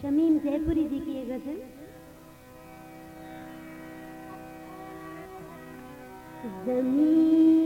شمیم جے پوری جی کی یہ غزل زمین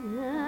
Yeah.